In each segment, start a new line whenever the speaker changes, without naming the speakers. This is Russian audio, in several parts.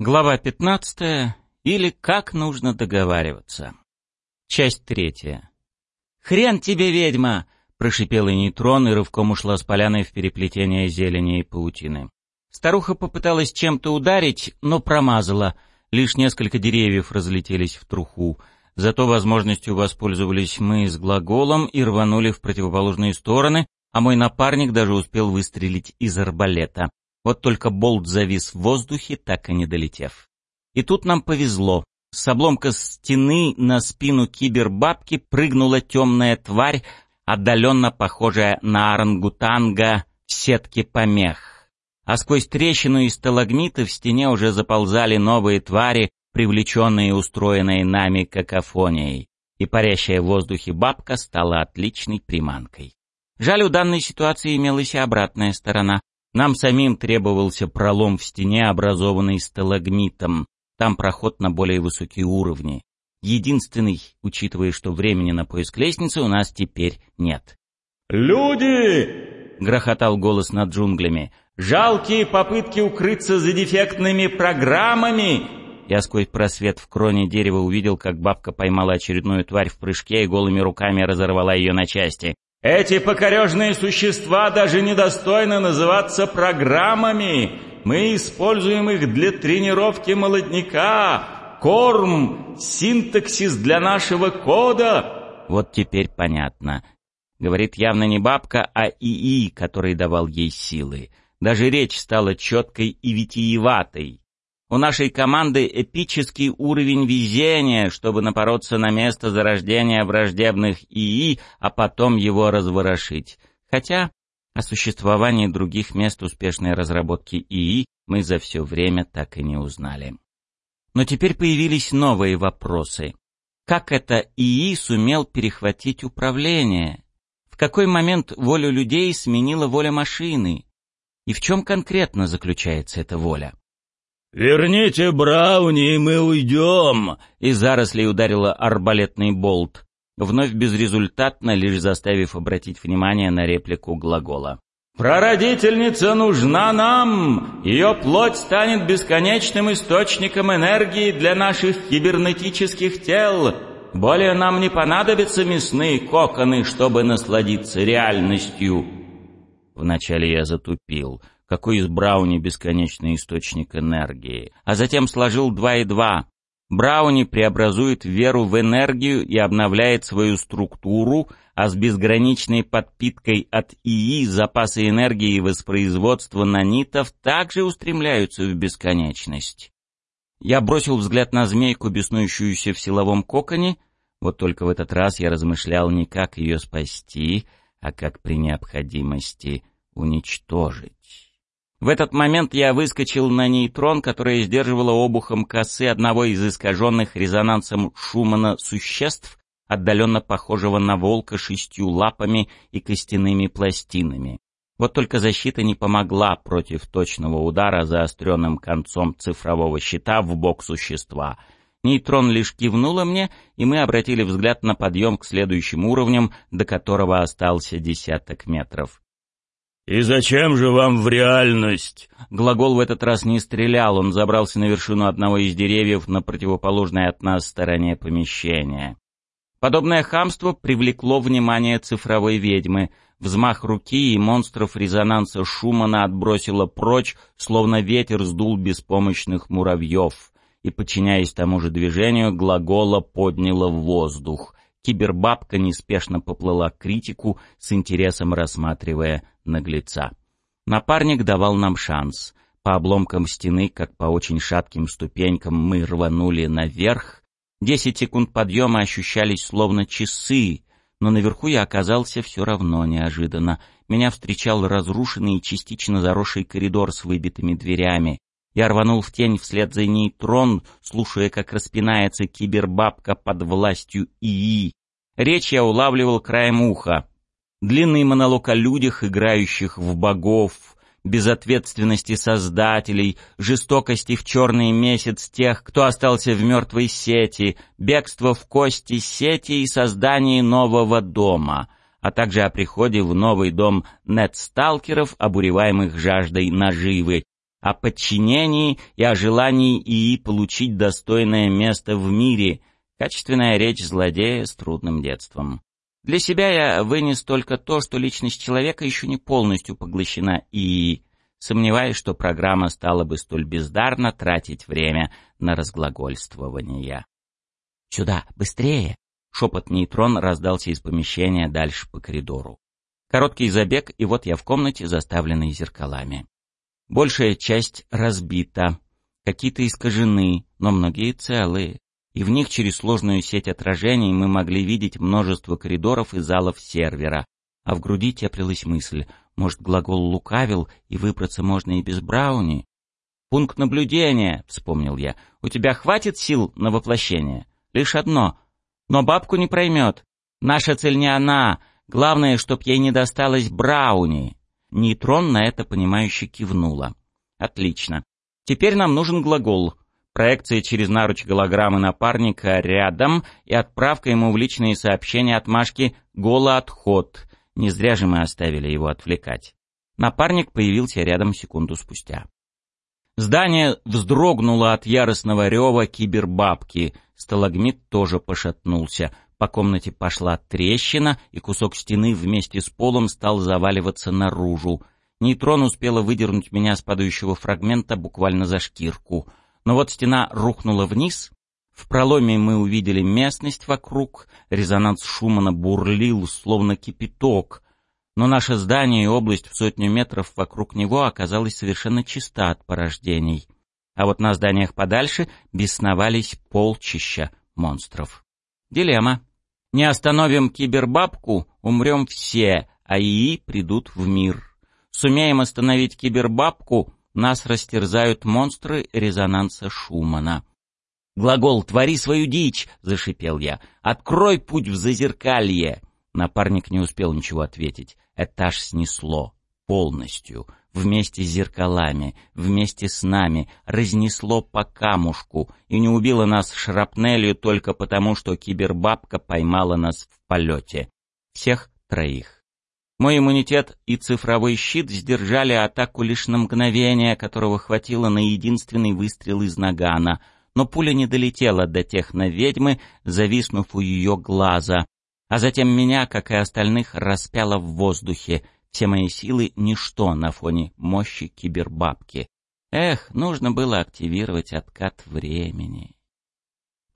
Глава 15. Или как нужно договариваться. Часть третья. «Хрен тебе, ведьма!» — прошипела нейтрон и рывком ушла с поляной в переплетение зелени и паутины. Старуха попыталась чем-то ударить, но промазала. Лишь несколько деревьев разлетелись в труху. Зато возможностью воспользовались мы с глаголом и рванули в противоположные стороны, а мой напарник даже успел выстрелить из арбалета. Вот только болт завис в воздухе, так и не долетев. И тут нам повезло. С обломка стены на спину кибербабки прыгнула темная тварь, отдаленно похожая на орангутанга в сетке помех. А сквозь трещину и сталагмиты в стене уже заползали новые твари, привлеченные и устроенные нами какофонией. И парящая в воздухе бабка стала отличной приманкой. Жаль, у данной ситуации имелась и обратная сторона. Нам самим требовался пролом в стене, образованный сталагмитом. Там проход на более высокие уровни. Единственный, учитывая, что времени на поиск лестницы у нас теперь нет.
«Люди!» — грохотал голос над джунглями. «Жалкие попытки укрыться за дефектными программами!»
Я сквозь просвет в кроне дерева увидел, как бабка поймала очередную тварь в прыжке и голыми руками разорвала ее на части.
Эти покорежные существа даже недостойны называться программами. Мы используем их для тренировки молодняка, корм, синтаксис для нашего кода.
Вот теперь понятно. Говорит явно не бабка, а ИИ, который давал ей силы. Даже речь стала четкой и витиеватой. У нашей команды эпический уровень везения, чтобы напороться на место зарождения враждебных ИИ, а потом его разворошить. Хотя о существовании других мест успешной разработки ИИ мы за все время так и не узнали. Но теперь появились новые вопросы. Как это ИИ сумел перехватить управление? В какой момент волю людей сменила воля машины? И в чем конкретно заключается эта воля?
«Верните Брауни, и мы уйдем!»
Из зарослей ударила арбалетный болт, вновь безрезультатно, лишь заставив обратить внимание на реплику глагола.
«Прародительница нужна нам! Ее плоть станет бесконечным источником энергии для наших кибернетических тел! Более нам не понадобятся мясные коконы, чтобы насладиться реальностью!»
Вначале я затупил — какой из Брауни бесконечный источник энергии, а затем сложил два и два. Брауни преобразует веру в энергию и обновляет свою структуру, а с безграничной подпиткой от ИИ запасы энергии и воспроизводства нанитов также устремляются в бесконечность. Я бросил взгляд на змейку, беснующуюся в силовом коконе, вот только в этот раз я размышлял не как ее спасти, а как при необходимости уничтожить. В этот момент я выскочил на нейтрон, которая сдерживала обухом косы одного из искаженных резонансом Шумана существ, отдаленно похожего на волка шестью лапами и костяными пластинами. Вот только защита не помогла против точного удара заостренным концом цифрового щита в бок существа. Нейтрон лишь кивнула мне, и мы обратили взгляд на подъем к следующим уровням, до которого остался десяток метров.
«И зачем же вам в реальность?»
Глагол в этот раз не стрелял, он забрался на вершину одного из деревьев на противоположной от нас стороне помещения. Подобное хамство привлекло внимание цифровой ведьмы. Взмах руки и монстров резонанса Шумана отбросило прочь, словно ветер сдул беспомощных муравьев. И, подчиняясь тому же движению, глагола подняло в воздух. Кибербабка неспешно поплыла к критику, с интересом рассматривая наглеца. Напарник давал нам шанс. По обломкам стены, как по очень шатким ступенькам, мы рванули наверх. Десять секунд подъема ощущались словно часы, но наверху я оказался все равно неожиданно. Меня встречал разрушенный и частично заросший коридор с выбитыми дверями. Я рванул в тень вслед за нейтрон, слушая, как распинается кибербабка под властью ИИ. Речь я улавливал краем уха. Длинный монолог о людях, играющих в богов, безответственности создателей, жестокости в черный месяц тех, кто остался в мертвой сети, бегство в кости сети и создании нового дома, а также о приходе в новый дом нетсталкеров, обуреваемых жаждой наживы, о подчинении и о желании ИИ получить достойное место в мире, качественная речь злодея с трудным детством. Для себя я вынес только то, что личность человека еще не полностью поглощена ИИ, сомневаясь, что программа стала бы столь бездарно тратить время на разглагольствование. «Сюда, быстрее!» — шепот нейтрон раздался из помещения дальше по коридору. Короткий забег, и вот я в комнате, заставленной зеркалами. Большая часть разбита, какие-то искажены, но многие целые и в них через сложную сеть отражений мы могли видеть множество коридоров и залов сервера. А в груди теплилась мысль, может, глагол лукавил, и выбраться можно и без Брауни? «Пункт наблюдения», — вспомнил я. «У тебя хватит сил на воплощение?» «Лишь одно. Но бабку не проймет. Наша цель не она. Главное, чтоб ей не досталось Брауни». Нейтрон на это понимающе кивнула. «Отлично. Теперь нам нужен глагол проекция через наруч голограммы напарника рядом и отправка ему в личные сообщения отмашки «Голоотход». Не зря же мы оставили его отвлекать. Напарник появился рядом секунду спустя. Здание вздрогнуло от яростного рева кибербабки. Сталагмит тоже пошатнулся. По комнате пошла трещина, и кусок стены вместе с полом стал заваливаться наружу. Нейтрон успела выдернуть меня с падающего фрагмента буквально за шкирку — но вот стена рухнула вниз, в проломе мы увидели местность вокруг, резонанс Шумана бурлил, словно кипяток, но наше здание и область в сотню метров вокруг него оказалась совершенно чиста от порождений. А вот на зданиях подальше бесновались полчища монстров. Дилемма. Не остановим кибербабку, умрем все, а ИИ придут в мир. Сумеем остановить кибербабку, нас растерзают монстры резонанса Шумана. «Глагол «твори свою дичь!» — зашипел я. «Открой путь в зазеркалье!» Напарник не успел ничего ответить. Этаж снесло. Полностью. Вместе с зеркалами, вместе с нами. Разнесло по камушку. И не убило нас шрапнелью только потому, что кибербабка поймала нас в полете. Всех троих. Мой иммунитет и цифровой щит сдержали атаку лишь на мгновение, которого хватило на единственный выстрел из нагана, но пуля не долетела до техноведьмы, зависнув у ее глаза, а затем меня, как и остальных, распяло в воздухе. Все мои силы — ничто на фоне мощи кибербабки. Эх, нужно было активировать откат времени.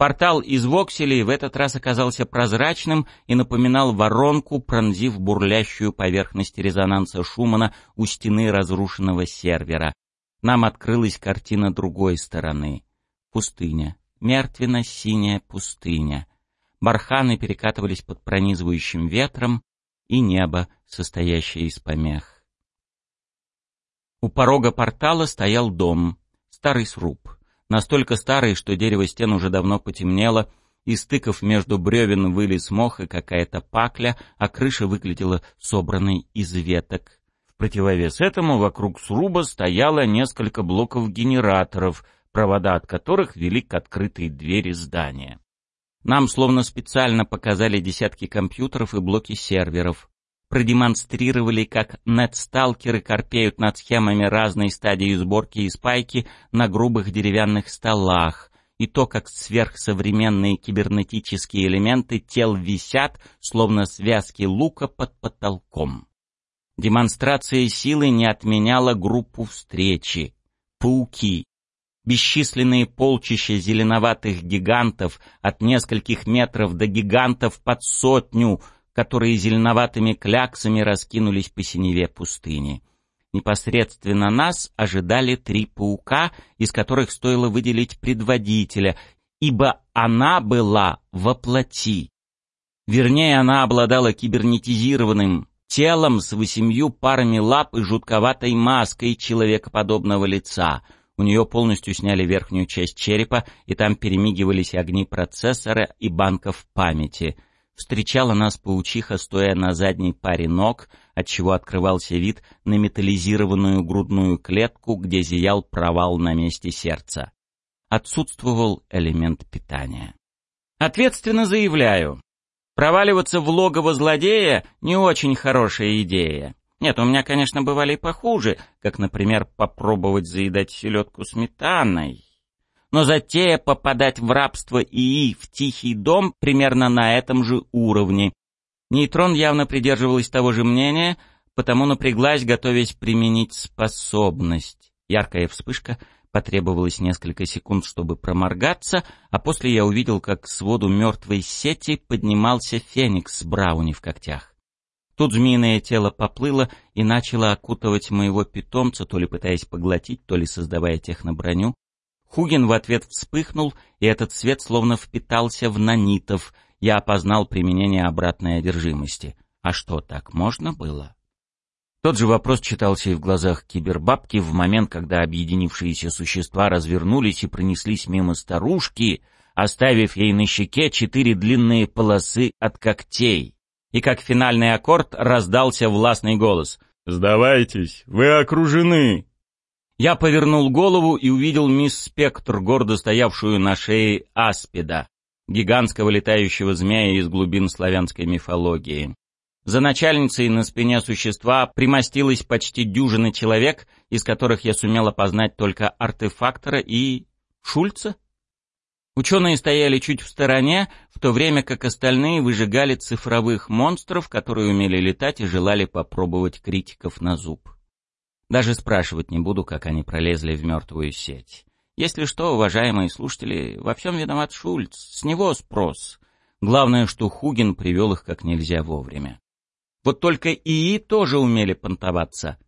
Портал из вокселей в этот раз оказался прозрачным и напоминал воронку, пронзив бурлящую поверхность резонанса Шумана у стены разрушенного сервера. Нам открылась картина другой стороны. Пустыня. Мертвенно-синяя пустыня. Барханы перекатывались под пронизывающим ветром, и небо, состоящее из помех. У порога портала стоял дом, старый сруб настолько старый, что дерево стен уже давно потемнело, из стыков между бревен вылез мох и какая-то пакля, а крыша выглядела собранной из веток. В противовес этому вокруг сруба стояло несколько блоков генераторов, провода от которых вели к открытой двери здания. Нам словно специально показали десятки компьютеров и блоки серверов продемонстрировали, как нетсталкеры корпеют над схемами разной стадии сборки и спайки на грубых деревянных столах, и то, как сверхсовременные кибернетические элементы тел висят, словно связки лука под потолком. Демонстрация силы не отменяла группу встречи. Пауки. Бесчисленные полчища зеленоватых гигантов от нескольких метров до гигантов под сотню — которые зеленоватыми кляксами раскинулись по синеве пустыни. Непосредственно нас ожидали три паука, из которых стоило выделить предводителя, ибо она была воплоти. Вернее, она обладала кибернетизированным телом с восемью парами лап и жутковатой маской человекоподобного лица. У нее полностью сняли верхнюю часть черепа, и там перемигивались огни процессора и банков памяти — Встречала нас паучиха, стоя на задней паре ног, отчего открывался вид на металлизированную грудную клетку, где зиял провал на месте сердца. Отсутствовал элемент питания. Ответственно заявляю, проваливаться в логово злодея — не очень хорошая идея. Нет, у меня, конечно, бывали и похуже, как, например, попробовать заедать селедку сметаной. Но затея попадать в рабство ИИ в тихий дом примерно на этом же уровне. Нейтрон явно придерживалась того же мнения, потому напряглась, готовясь применить способность. Яркая вспышка — Потребовалось несколько секунд, чтобы проморгаться, а после я увидел, как к своду мертвой сети поднимался феникс с брауни в когтях. Тут змеиное тело поплыло и начало окутывать моего питомца, то ли пытаясь поглотить, то ли создавая техноброню. Хугин в ответ вспыхнул, и этот свет словно впитался в нанитов. Я опознал применение обратной одержимости. А что, так можно было? Тот же вопрос читался и в глазах кибербабки в момент, когда объединившиеся существа развернулись и пронеслись мимо старушки, оставив ей на щеке четыре длинные полосы от когтей. И как финальный аккорд раздался властный голос.
«Сдавайтесь, вы окружены!»
Я повернул голову и увидел мисс Спектр, гордо стоявшую на шее аспида, гигантского летающего змея из глубин славянской мифологии. За начальницей на спине существа примостилась почти дюжина человек, из которых я сумел опознать только артефактора и... Шульца? Ученые стояли чуть в стороне, в то время как остальные выжигали цифровых монстров, которые умели летать и желали попробовать критиков на зуб. Даже спрашивать не буду, как они пролезли в мертвую сеть. Если что, уважаемые слушатели, во всем виноват Шульц, с него спрос. Главное, что Хугин привел их как нельзя вовремя. Вот только ИИ тоже умели понтоваться.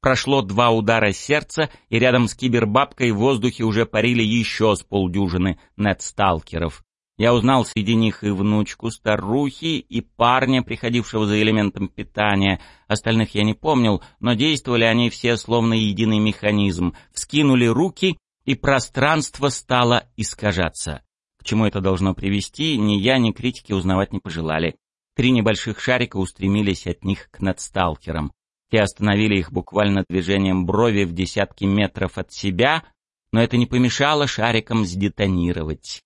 Прошло два удара сердца, и рядом с кибербабкой в воздухе уже парили еще с полдюжины нетсталкеров. Я узнал среди них и внучку старухи, и парня, приходившего за элементом питания. Остальных я не помнил, но действовали они все словно единый механизм. Вскинули руки, и пространство стало искажаться. К чему это должно привести, ни я, ни критики узнавать не пожелали. Три небольших шарика устремились от них к надсталкерам. Те остановили их буквально движением брови в десятки метров от себя, но это не помешало шарикам сдетонировать.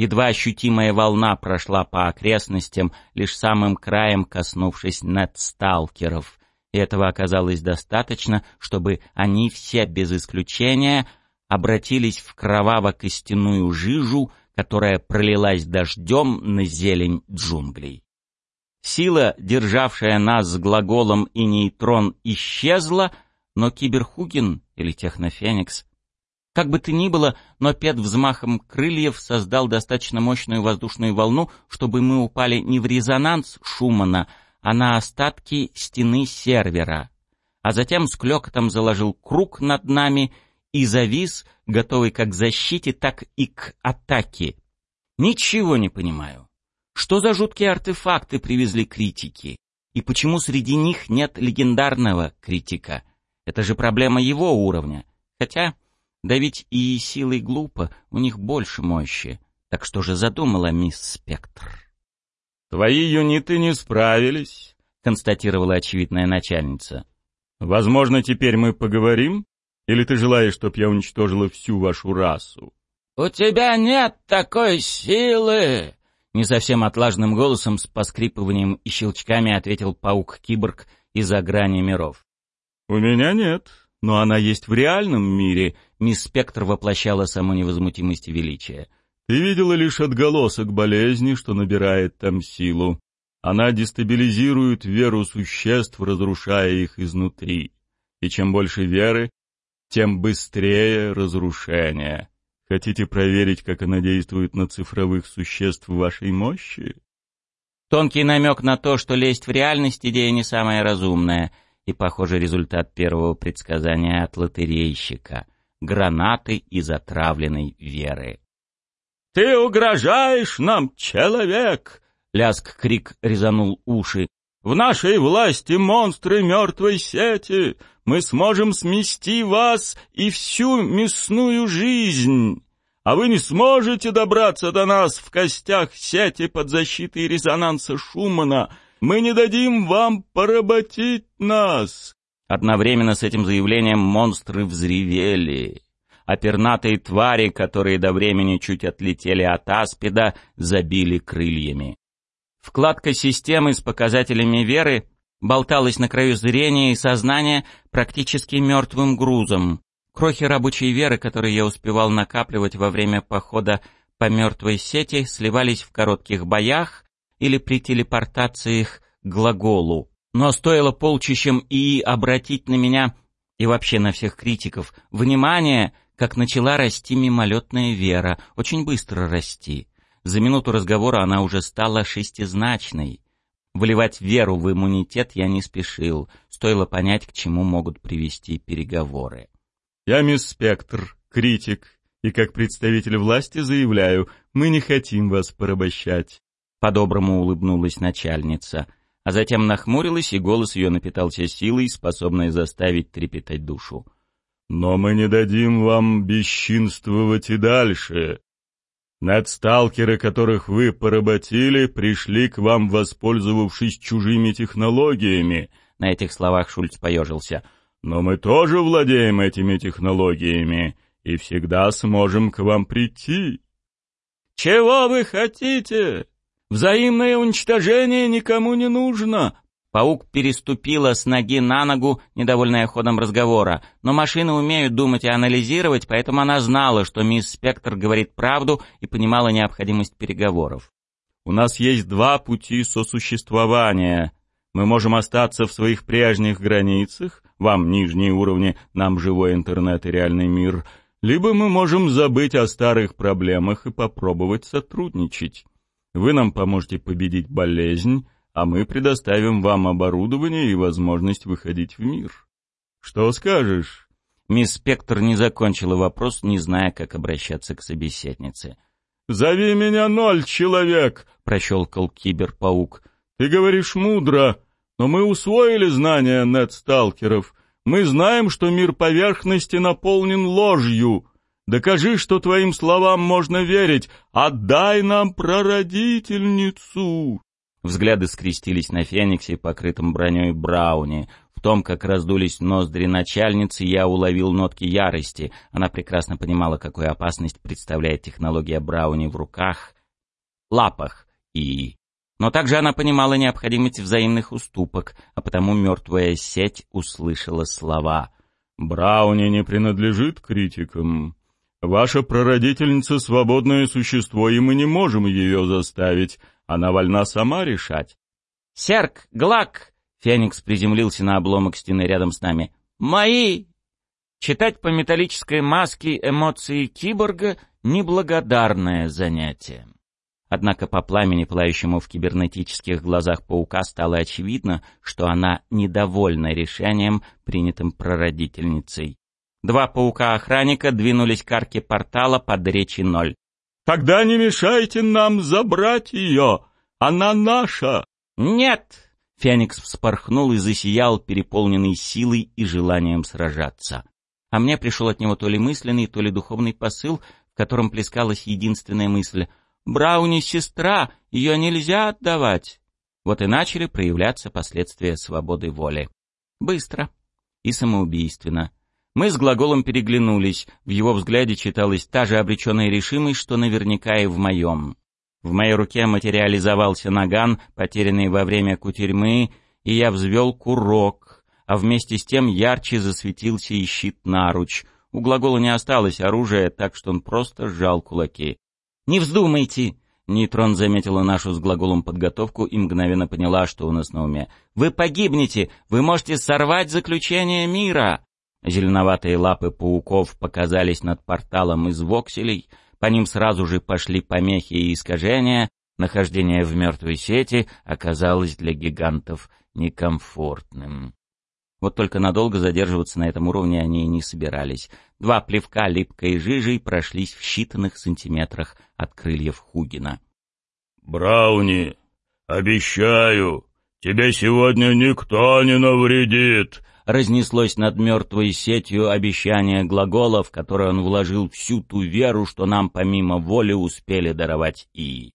Едва ощутимая волна прошла по окрестностям, лишь самым краем коснувшись надсталкеров. И этого оказалось достаточно, чтобы они все без исключения обратились в кроваво-костяную жижу, которая пролилась дождем на зелень джунглей. Сила, державшая нас с глаголом и нейтрон, исчезла, но Киберхугин или Технофеникс как бы то ни было, но Пет взмахом крыльев создал достаточно мощную воздушную волну, чтобы мы упали не в резонанс Шумана, а на остатки стены сервера. А затем с клёкотом заложил круг над нами и завис, готовый как к защите, так и к атаке. Ничего не понимаю. Что за жуткие артефакты привезли критики? И почему среди них нет легендарного критика? Это же проблема его уровня. Хотя давить и силой глупо, у них больше мощи. Так что же задумала мисс Спектр?
«Твои юниты не справились», — констатировала очевидная начальница. «Возможно, теперь мы поговорим? Или ты желаешь, чтоб я уничтожила всю вашу расу?»
«У тебя нет такой силы!» Не совсем отлажным голосом с поскрипыванием и щелчками ответил паук-киборг из-за грани миров.
«У меня нет, но она есть в реальном мире», — мисс Спектр воплощала саму невозмутимость и величие. «Ты видела лишь отголосок болезни, что набирает там силу. Она дестабилизирует веру существ, разрушая их изнутри. И чем больше веры, тем быстрее разрушение. Хотите проверить, как она действует на цифровых существ вашей мощи?
Тонкий намек на то, что лезть в реальность идея не самая разумная, и, похоже, результат первого предсказания от лотерейщика — гранаты из отравленной веры.
«Ты угрожаешь нам, человек!»
— ляск-крик резанул уши.
«В нашей власти монстры мертвой сети! мы сможем смести вас и всю мясную жизнь, а вы не сможете добраться до нас в костях сети под защитой резонанса Шумана. Мы не дадим вам поработить нас».
Одновременно с этим заявлением монстры взревели, а пернатые твари, которые до времени чуть отлетели от аспида, забили крыльями. Вкладка системы с показателями веры болталась на краю зрения и сознания практически мертвым грузом. Крохи рабочей веры, которые я успевал накапливать во время похода по мертвой сети, сливались в коротких боях или при телепортациях к глаголу. Но стоило полчищем и обратить на меня и вообще на всех критиков внимание, как начала расти мимолетная вера, очень быстро расти. За минуту разговора она уже стала шестизначной. Выливать веру в иммунитет я не спешил, стоило понять, к чему могут привести переговоры.
«Я мисс Спектр, критик, и как представитель власти заявляю, мы не хотим вас порабощать».
По-доброму улыбнулась начальница, а затем нахмурилась, и голос ее напитался силой, способной заставить трепетать душу.
«Но мы не дадим вам бесчинствовать и дальше. Надсталкеры, которых вы поработили, пришли к вам, воспользовавшись чужими технологиями.
На этих словах Шульц поежился.
Но мы тоже владеем этими технологиями и всегда сможем к вам прийти.
Чего вы хотите? Взаимное уничтожение никому не нужно,
Паук переступила с ноги на ногу, недовольная ходом разговора. Но машины умеют думать и анализировать, поэтому она знала, что мисс Спектр говорит правду и понимала необходимость переговоров.
«У нас есть два пути сосуществования. Мы можем остаться в своих прежних границах, вам нижние уровни, нам живой интернет и реальный мир, либо мы можем забыть о старых проблемах и попробовать сотрудничать. Вы нам поможете победить болезнь, а мы предоставим вам оборудование и возможность выходить в мир. Что скажешь?»
Мисс Спектр не закончила вопрос, не зная, как обращаться к собеседнице.
«Зови меня ноль, человек!» — прощелкал киберпаук. «Ты говоришь мудро, но мы усвоили знания нетсталкеров. Мы знаем, что мир поверхности наполнен ложью. Докажи, что твоим словам можно верить. Отдай нам прародительницу!»
Взгляды скрестились на Фениксе, покрытом броней Брауни. В том, как раздулись ноздри начальницы, я уловил нотки ярости. Она прекрасно понимала, какую опасность представляет технология Брауни в руках, лапах и... Но также она понимала необходимость взаимных уступок, а потому мертвая сеть услышала слова.
«Брауни не принадлежит критикам. Ваша прародительница — свободное существо, и мы не можем ее заставить. Она вольна сама решать.
«Серк! Глак!» Феникс приземлился на обломок стены рядом с нами. «Мои!» Читать по металлической маске эмоции киборга — неблагодарное занятие. Однако по пламени, пылающему в кибернетических глазах паука, стало очевидно, что она недовольна решением, принятым прародительницей. Два паука-охранника двинулись к арке портала под речи ноль.
Тогда не мешайте нам забрать ее. Она наша.
Нет. Феникс вспорхнул и засиял, переполненный силой и желанием сражаться. А мне пришел от него то ли мысленный, то ли духовный посыл, в котором плескалась единственная мысль. «Брауни — сестра, ее нельзя отдавать!» Вот и начали проявляться последствия свободы воли. Быстро и самоубийственно. Мы с глаголом переглянулись, в его взгляде читалась та же обреченная решимость, что наверняка и в моем. В моей руке материализовался наган, потерянный во время кутерьмы, и я взвел курок, а вместе с тем ярче засветился и щит наруч. У глагола не осталось оружия, так что он просто сжал кулаки. «Не вздумайте!» Нейтрон заметила нашу с глаголом подготовку и мгновенно поняла, что у нас на уме. «Вы погибнете! Вы можете сорвать заключение мира!» Зеленоватые лапы пауков показались над порталом из вокселей, по ним сразу же пошли помехи и искажения, нахождение в мертвой сети оказалось для гигантов некомфортным. Вот только надолго задерживаться на этом уровне они и не собирались. Два плевка липкой жижей прошлись в считанных сантиметрах от крыльев Хугина.
«Брауни, обещаю, тебе сегодня никто не навредит!»
Разнеслось над мертвой сетью обещание глагола, в которое он вложил всю ту веру, что нам помимо воли успели даровать и.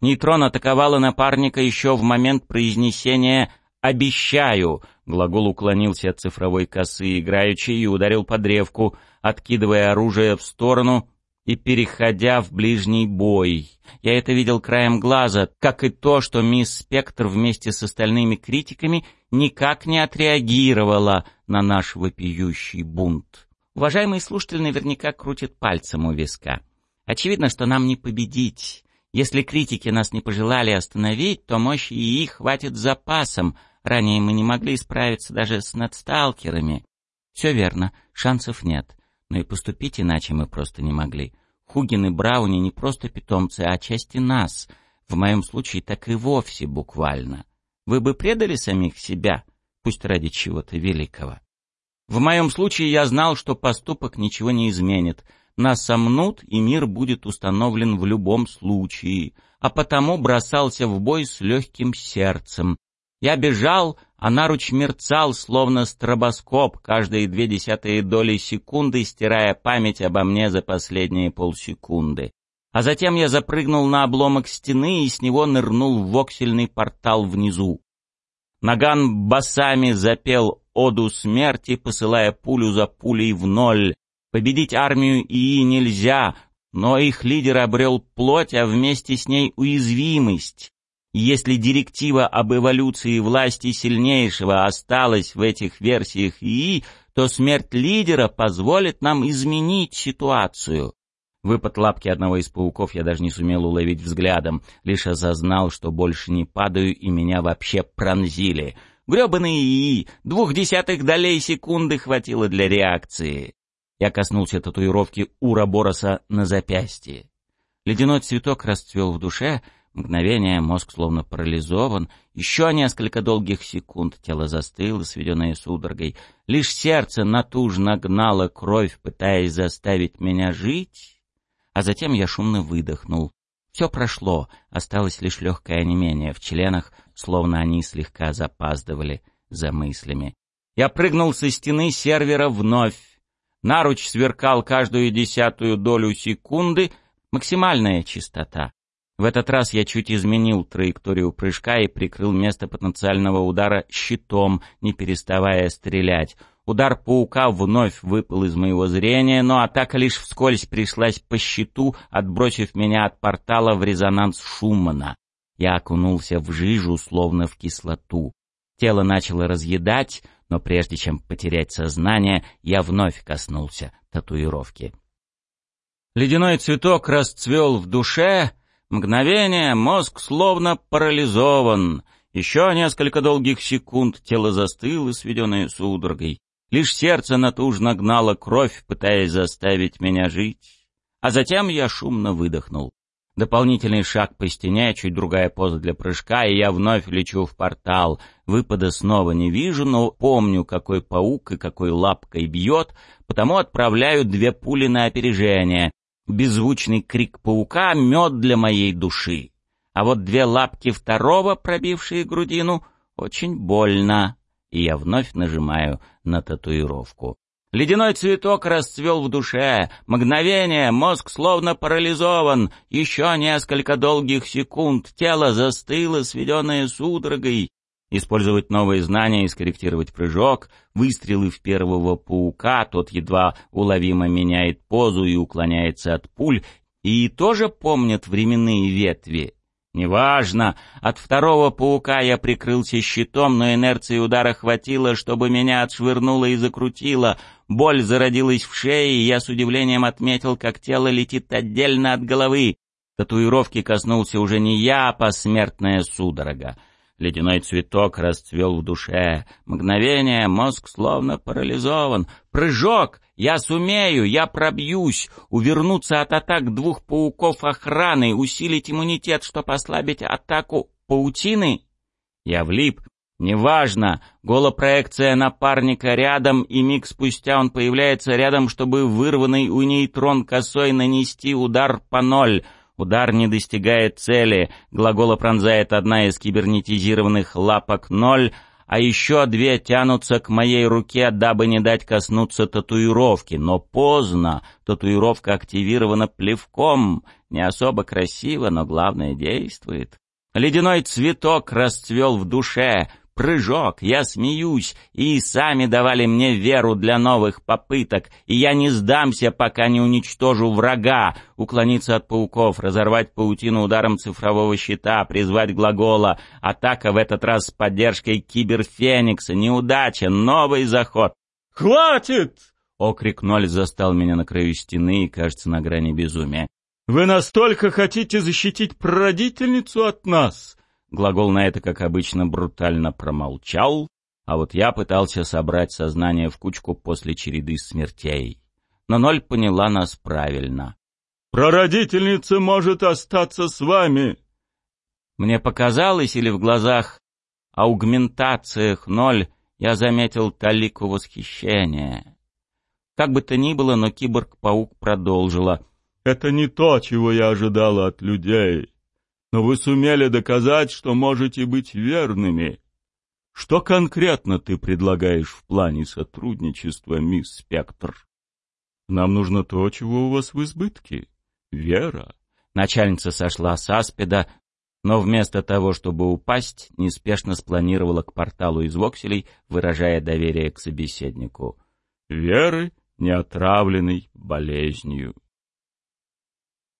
Нейтрон атаковала напарника еще в момент произнесения «обещаю». Глагол уклонился от цифровой косы играючи и ударил по древку, откидывая оружие в сторону, и переходя в ближний бой. Я это видел краем глаза, как и то, что мисс Спектр вместе с остальными критиками никак не отреагировала на наш вопиющий бунт. Уважаемый слушатель наверняка крутит пальцем у виска. Очевидно, что нам не победить. Если критики нас не пожелали остановить, то мощи и их хватит запасом. Ранее мы не могли справиться даже с надсталкерами. Все верно, шансов нет. Но и поступить иначе мы просто не могли. Хугин и Брауни не просто питомцы, а части нас. В моем случае так и вовсе буквально. Вы бы предали самих себя, пусть ради чего-то великого. В моем случае я знал, что поступок ничего не изменит. Нас сомнут, и мир будет установлен в любом случае, а потому бросался в бой с легким сердцем. Я бежал, а наруч мерцал, словно стробоскоп, каждые две десятые доли секунды, стирая память обо мне за последние полсекунды. А затем я запрыгнул на обломок стены и с него нырнул в воксельный портал внизу. Наган басами запел оду смерти, посылая пулю за пулей в ноль. Победить армию ИИ нельзя, но их лидер обрел плоть, а вместе с ней уязвимость. Если директива об эволюции власти сильнейшего осталась в этих версиях ИИ, то смерть лидера позволит нам изменить ситуацию. Выпад лапки одного из пауков я даже не сумел уловить взглядом, лишь осознал, что больше не падаю и меня вообще пронзили. Грёбаный ИИ, двух десятых долей секунды хватило для реакции. Я коснулся татуировки Урабороса на запястье. Ледяной цветок расцвел в душе — Мгновение мозг словно парализован, еще несколько долгих секунд тело застыло, сведенное судорогой. Лишь сердце натужно гнало кровь, пытаясь заставить меня жить, а затем я шумно выдохнул. Все прошло, осталось лишь легкое онемение в членах, словно они слегка запаздывали за мыслями. Я прыгнул со стены сервера вновь. Наруч сверкал каждую десятую долю секунды, максимальная частота. В этот раз я чуть изменил траекторию прыжка и прикрыл место потенциального удара щитом, не переставая стрелять. Удар паука вновь выпал из моего зрения, но атака лишь вскользь пришлась по щиту, отбросив меня от портала в резонанс Шумана. Я окунулся в жижу, словно в кислоту. Тело начало разъедать, но прежде чем потерять сознание, я вновь коснулся татуировки. Ледяной цветок расцвел в душе, Мгновение мозг словно парализован. Еще несколько долгих секунд тело застыло, сведенное судорогой. Лишь сердце натужно гнало кровь, пытаясь заставить меня жить. А затем я шумно выдохнул. Дополнительный шаг по стене, чуть другая поза для прыжка, и я вновь лечу в портал. Выпада снова не вижу, но помню, какой паук и какой лапкой бьет, потому отправляю две пули на опережение. Беззвучный крик паука — мед для моей души. А вот две лапки второго, пробившие грудину, очень больно. И я вновь нажимаю на татуировку. Ледяной цветок расцвел в душе. Мгновение, мозг словно парализован. Еще несколько долгих секунд тело застыло, сведенное судорогой использовать новые знания и скорректировать прыжок, выстрелы в первого паука, тот едва уловимо меняет позу и уклоняется от пуль, и тоже помнят временные ветви. Неважно, от второго паука я прикрылся щитом, но инерции удара хватило, чтобы меня отшвырнуло и закрутило. Боль зародилась в шее, и я с удивлением отметил, как тело летит отдельно от головы. Татуировки коснулся уже не я, а посмертная судорога. Ледяной цветок расцвел в душе. Мгновение, мозг словно парализован. Прыжок! Я сумею, я пробьюсь, увернуться от атак двух пауков охраны, усилить иммунитет, чтобы ослабить атаку паутины? Я влип. Неважно, голопроекция напарника рядом, и миг спустя он появляется рядом, чтобы вырванный у нейтрон косой нанести удар по ноль — Удар не достигает цели, глагола пронзает одна из кибернетизированных лапок ноль, а еще две тянутся к моей руке, дабы не дать коснуться татуировки. Но поздно, татуировка активирована плевком, не особо красиво, но главное действует. Ледяной цветок расцвел в душе, прыжок, я смеюсь, и сами давали мне веру для новых попыток, и я не сдамся, пока не уничтожу врага, уклониться от пауков, разорвать паутину ударом цифрового щита, призвать глагола, атака в этот раз с поддержкой киберфеникса, неудача, новый заход.
«Хватит!»
— окрик Ноль застал меня на краю стены и, кажется, на грани безумия.
«Вы настолько хотите защитить прародительницу от нас?»
Глагол на это, как обычно, брутально промолчал, а вот я пытался собрать сознание в кучку после череды смертей. Но Ноль поняла нас правильно.
«Прародительница может остаться с вами!»
Мне показалось, или в глазах аугментациях Ноль я заметил талику восхищения. Как бы то ни было, но киборг-паук продолжила.
«Это не то, чего я ожидала от людей но вы сумели доказать, что можете быть верными. Что конкретно ты предлагаешь в плане сотрудничества, мисс Спектр? Нам нужно то, чего у вас в избытке. Вера.
Начальница сошла с аспида, но вместо того, чтобы упасть, неспешно спланировала к порталу из вокселей, выражая доверие к собеседнику.
Веры, не отравленной болезнью.